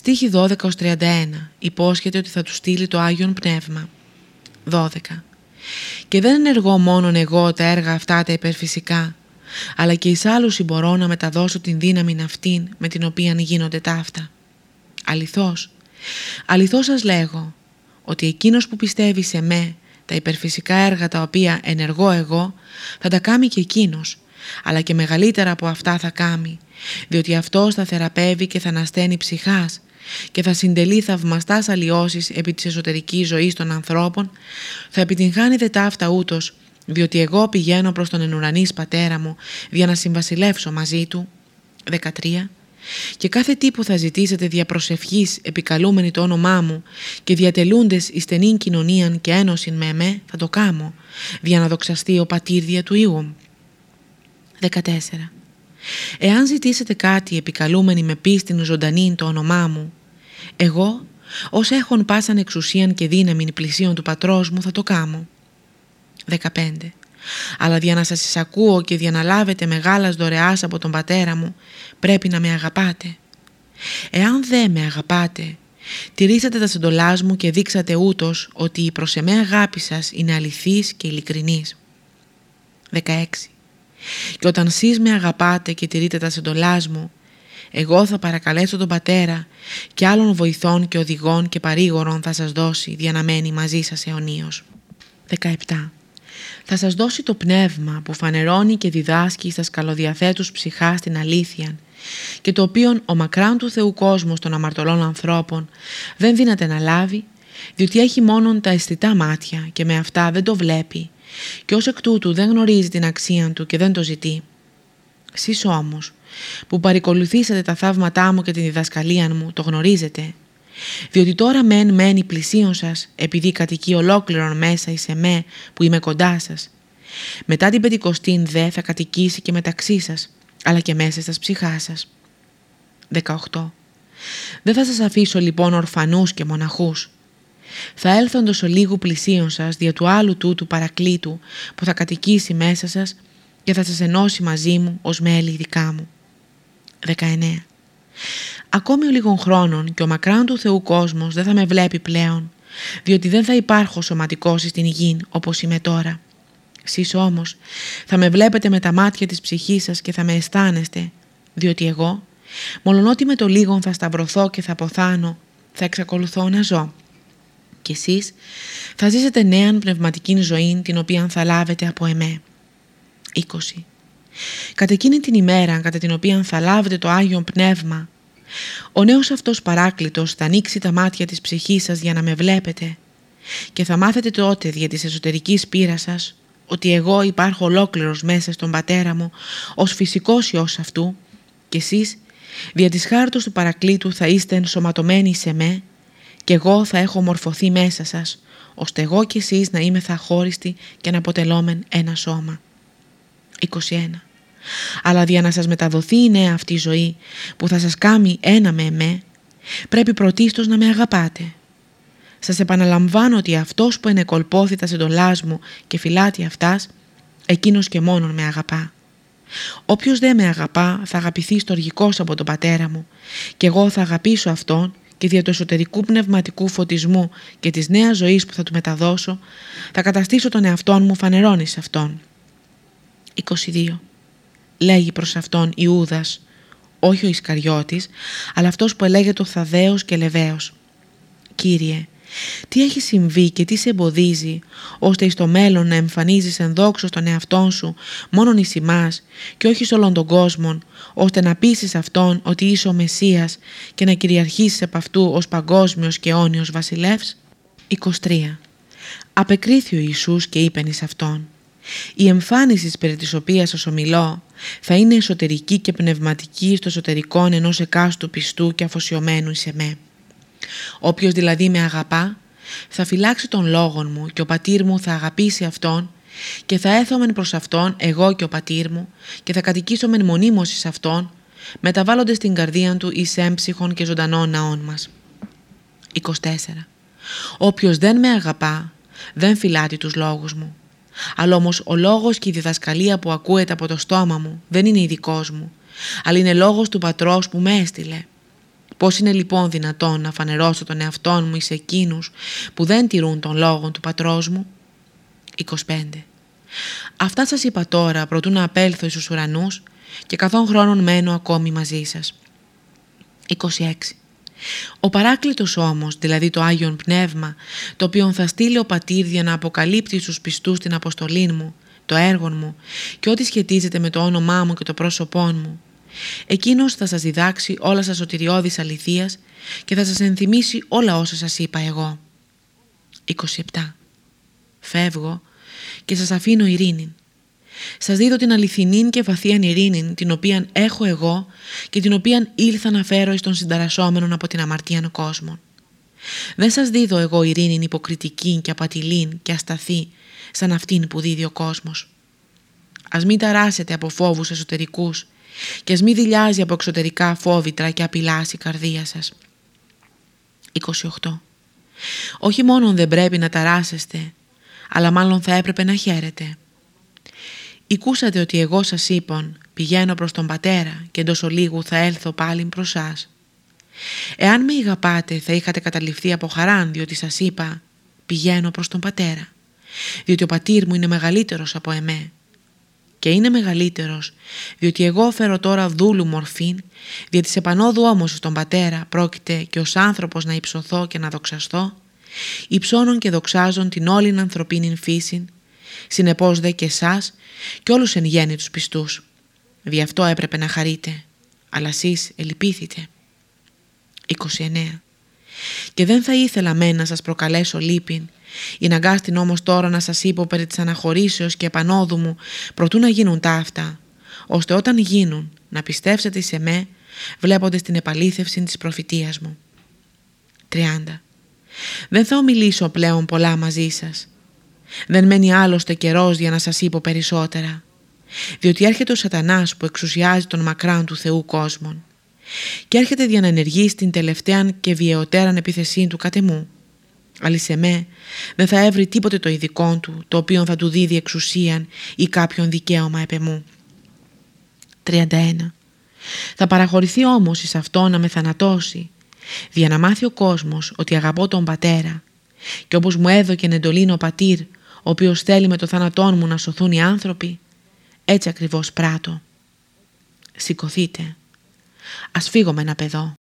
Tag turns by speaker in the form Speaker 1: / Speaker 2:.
Speaker 1: Στίχη 12-31 υπόσχεται ότι θα του στείλει το Άγιον Πνεύμα. 12. Και δεν ενεργώ μόνον εγώ τα έργα αυτά τα υπερφυσικά, αλλά και εις άλλους μπορώ να μεταδώσω την δύναμη αυτήν με την οποία γίνονται ταύτα. Αληθώς, αληθώς σας λέγω, ότι εκείνος που πιστεύει σε με τα υπερφυσικά έργα τα οποία ενεργώ εγώ, θα τα κάνει και εκείνος, αλλά και μεγαλύτερα από αυτά θα κάνει, διότι αυτός θα θεραπεύει και θα ανασταίνει ψυχάς και θα συντελεί θαυμαστάς αλλοιώσεις επί της εσωτερικής ζωής των ανθρώπων, θα επιτυγχάνει δε ταύτα ούτως, διότι εγώ πηγαίνω προς τον ενουρανής πατέρα μου για να συμβασιλεύσω μαζί του. 13. Και κάθε τι που θα ζητήσετε δια προσευχής επικαλούμενοι το όνομά μου και διατελούντες εις στενήν κοινωνίαν και ένωσιν με εμέ θα το κάμω, για να δοξαστεί ο πατήρ του Υιού. 14. Εάν ζητήσετε κάτι επικαλούμενοι με πίστην ζωντανή το όνομά μου, εγώ, ως έχων πάσαν εξουσίαν και δύναμη πλησίον του πατρός μου θα το κάμω. 15. Αλλά για να σας εισακούω και για να λάβετε μεγάλας δωρεάς από τον πατέρα μου, πρέπει να με αγαπάτε. Εάν δεν με αγαπάτε, τηρήσατε τα συντολάς μου και δείξατε ούτως ότι η προς εμέ αγάπη σας είναι αληθής και ειλικρινής. 16. Και όταν εσείς με αγαπάτε και τηρείτε τα συντολάς μου, εγώ θα παρακαλέσω τον Πατέρα και άλλων βοηθών και οδηγών και παρήγορων θα σας δώσει για να μένει μαζί σας αιωνίως. 17. Θα σας δώσει το πνεύμα που φανερώνει και διδάσκει στα σκαλοδιαθέτους ψυχά στην αλήθεια και το οποίο ο μακράν του Θεού κόσμος των αμαρτωλών ανθρώπων δεν δύναται να λάβει διότι έχει μόνον τα αισθητά μάτια και με αυτά δεν το βλέπει και ως εκ τούτου δεν γνωρίζει την αξία του και δεν το ζητεί. Σεις όμως που παρικολουθήσατε τα θαύματά μου και την διδασκαλία μου το γνωρίζετε διότι τώρα μεν μένει πλησίον σας επειδή κατοικεί ολόκληρον μέσα εις εμέ που είμαι κοντά σας. Μετά την πεντηκοστήν δε θα κατοικήσει και μεταξύ σας αλλά και μέσα στα ψυχά σας. 18. Δεν θα σας αφήσω λοιπόν ορφανούς και μοναχούς. Θα έλθω τόσο λίγο πλησίον σας δια του άλλου τούτου παρακλήτου που θα κατοικήσει μέσα σας και θα σας ενώσει μαζί μου ως μέλη δικά μου. 19. Ακόμη ο λίγων χρόνων και ο μακράν του Θεού κόσμος δεν θα με βλέπει πλέον, διότι δεν θα υπάρχω σωματικός στην γη όπως είμαι τώρα. Σεις όμως θα με βλέπετε με τα μάτια της ψυχής σας και θα με αισθάνεστε, διότι εγώ, μολονότι με το λίγον θα σταυρωθώ και θα αποθάνω, θα εξακολουθώ να ζω. Και εσείς θα ζήσετε νέα πνευματική ζωή την οποία θα λάβετε από εμέ. 20. Κατά εκείνη την ημέρα κατά την οποία θα λάβετε το Άγιο Πνεύμα, ο νέος αυτός παράκλητος θα ανοίξει τα μάτια της ψυχής σας για να με βλέπετε και θα μάθετε τότε δια της εσωτερικής πείρας σας ότι εγώ υπάρχω ολόκληρος μέσα στον πατέρα μου ως φυσικός Υιός αυτού και εσείς δια της χάρτος του παρακλήτου θα είστε ενσωματωμένοι σε με και εγώ θα έχω μορφωθεί μέσα σας ώστε εγώ και εσείς να είμαι θα χώριστοι και να αποτελόμεν ένα σώμα. 21. Αλλά για να σας μεταδοθεί η νέα αυτή ζωή που θα σας κάνει ένα με εμέ, πρέπει πρωτίστως να με αγαπάτε. Σας επαναλαμβάνω ότι αυτός που ενεκολπώθη τα συντολάς μου και φυλάται αυτάς, εκείνος και μόνον με αγαπά. Όποιος δεν με αγαπά θα αγαπηθεί στοργικός από τον πατέρα μου και εγώ θα αγαπήσω αυτόν και δια του εσωτερικού πνευματικού φωτισμού και της νέας ζωής που θα του μεταδώσω θα καταστήσω τον εαυτόν μου φανερώνει σε αυτόν. 22. Λέγει προς αυτόν Ιούδας, όχι ο Ισκαριώτης, αλλά αυτός που ελέγεται ο Θαδαίος και Λεβαίος. Κύριε, τι έχει συμβεί και τι σε εμποδίζει, ώστε εις το μέλλον να εμφανίζεις εν δόξω στον εαυτόν σου μόνον εις ημάς και όχι σε όλον τον κόσμο, ώστε να πείσεις αυτόν ότι είσαι ο Μεσσίας και να κυριαρχήσεις επ' αυτού ως παγκόσμιος και αιώνιος βασιλεύς. 23. Απεκρίθη ο Ιησούς και είπεν εις αυτόν η εμφάνιση περί της οποίας σας ομιλώ θα είναι εσωτερική και πνευματική στο εσωτερικό ενός εκάστου πιστού και αφοσιωμένου σε με. Όποιος δηλαδή με αγαπά θα φυλάξει τον λόγον μου και ο πατήρ μου θα αγαπήσει αυτόν και θα έθωμεν προς αυτόν εγώ και ο πατήρ μου και θα κατοικήσομεν μονίμως εις αυτόν μεταβάλλοντας την καρδία του εις έμψυχων και ζωντανών ναών μας. 24. Όποιος δεν με αγαπά δεν φυλάτει τους λόγους μου αλλά όμως ο λόγος και η διδασκαλία που ακούεται από το στόμα μου δεν είναι ειδικός μου, αλλά είναι λόγος του πατρός που με έστειλε. Πώς είναι λοιπόν δυνατόν να φανερώσω τον εαυτό μου εις εκείνους που δεν τηρούν τον λόγο του πατρός μου; 25. Αυτά σας είπα τώρα προτού να απέλθω εις τους ουρανούς και καθόν χρόνων μένω ακόμη μαζί σας. 26. Ο παράκλητος όμως, δηλαδή το Άγιον Πνεύμα, το οποίο θα στείλει ο Πατήρ για να αποκαλύπτει στους πιστούς την αποστολή μου, το έργο μου και ό,τι σχετίζεται με το όνομά μου και το πρόσωπό μου, Εκείνος θα σας διδάξει όλα σας σωτηριώδης αληθείας και θα σας ενθυμίσει όλα όσα σας είπα εγώ. 27. Φεύγω και σας αφήνω ειρήνη. Σας δίδω την αληθινή και βαθία ειρήνη την οποία έχω εγώ και την οποία ήλθα να φέρω εις των συνταρασσόμενων από την αμαρτία κόσμο. Δεν σας δίδω εγώ ειρήνη υποκριτική και απατηλή και ασταθή σαν αυτήν που δίδει ο κόσμος. Ας μην ταράσετε από φόβους εσωτερικούς και ας μην δηλιάζει από εξωτερικά φόβητρα και απειλάσει η καρδία σας. 28. Όχι μόνο δεν πρέπει να ταράσεστε, αλλά μάλλον θα έπρεπε να χαίρετε. Οικούσατε ότι εγώ σας είπαν πηγαίνω προς τον πατέρα και εντός ολίγου θα έλθω πάλι προς σας. Εάν με αγαπάτε θα είχατε καταληφθεί από χαράν διότι σας είπα πηγαίνω προς τον πατέρα διότι ο πατήρ μου είναι μεγαλύτερος από εμέ και είναι μεγαλύτερος, διότι εγώ φέρω τώρα δούλου μορφήν, διότι σε πανόδου όμως στον πατέρα πρόκειται και ως άνθρωπος να υψωθώ και να δοξαστώ, υψώνων και δοξάζων την όλην ανθρωπίνην φύση, συνεπώς δε και εσάς και όλους εν γέννη τους πιστούς. Δι' αυτό έπρεπε να χαρείτε, αλλά εσείς ελυπήθητε. 29. Και δεν θα ήθελα μένα να σας προκαλέσω λύπην, Ηναγκάστην όμως τώρα να σας είπω περί της αναχωρήσεως και επανόδου μου προτού να γίνουν τα αυτά, ώστε όταν γίνουν να πιστεύσετε σε με βλέποντας την επαλήθευση της προφητείας μου. 30. Δεν θα ομιλήσω πλέον πολλά μαζί σας. Δεν μένει άλλωστε καιρός για να σας είπω περισσότερα. Διότι έρχεται ο σατανάς που εξουσιάζει τον μακράν του Θεού κόσμων και έρχεται για να ενεργεί στην τελευταία και βιαιωτέραν επίθεσή του κατεμού αλλά σε με δεν θα έβρει τίποτε το ειδικό του, το οποίο θα του δίδει εξουσίαν ή κάποιον δικαίωμα επεμού. 31. Θα παραχωρηθεί όμως εις αυτό να με θανατώσει, δια να μάθει ο κόσμος ότι αγαπώ τον πατέρα και όπως μου έδωκε εντολήν ο πατήρ, ο οποίος θέλει με το θάνατόν μου να σωθούν οι άνθρωποι, έτσι ακριβώς πράττω. Σηκωθείτε. Ας φύγω με ένα παιδό.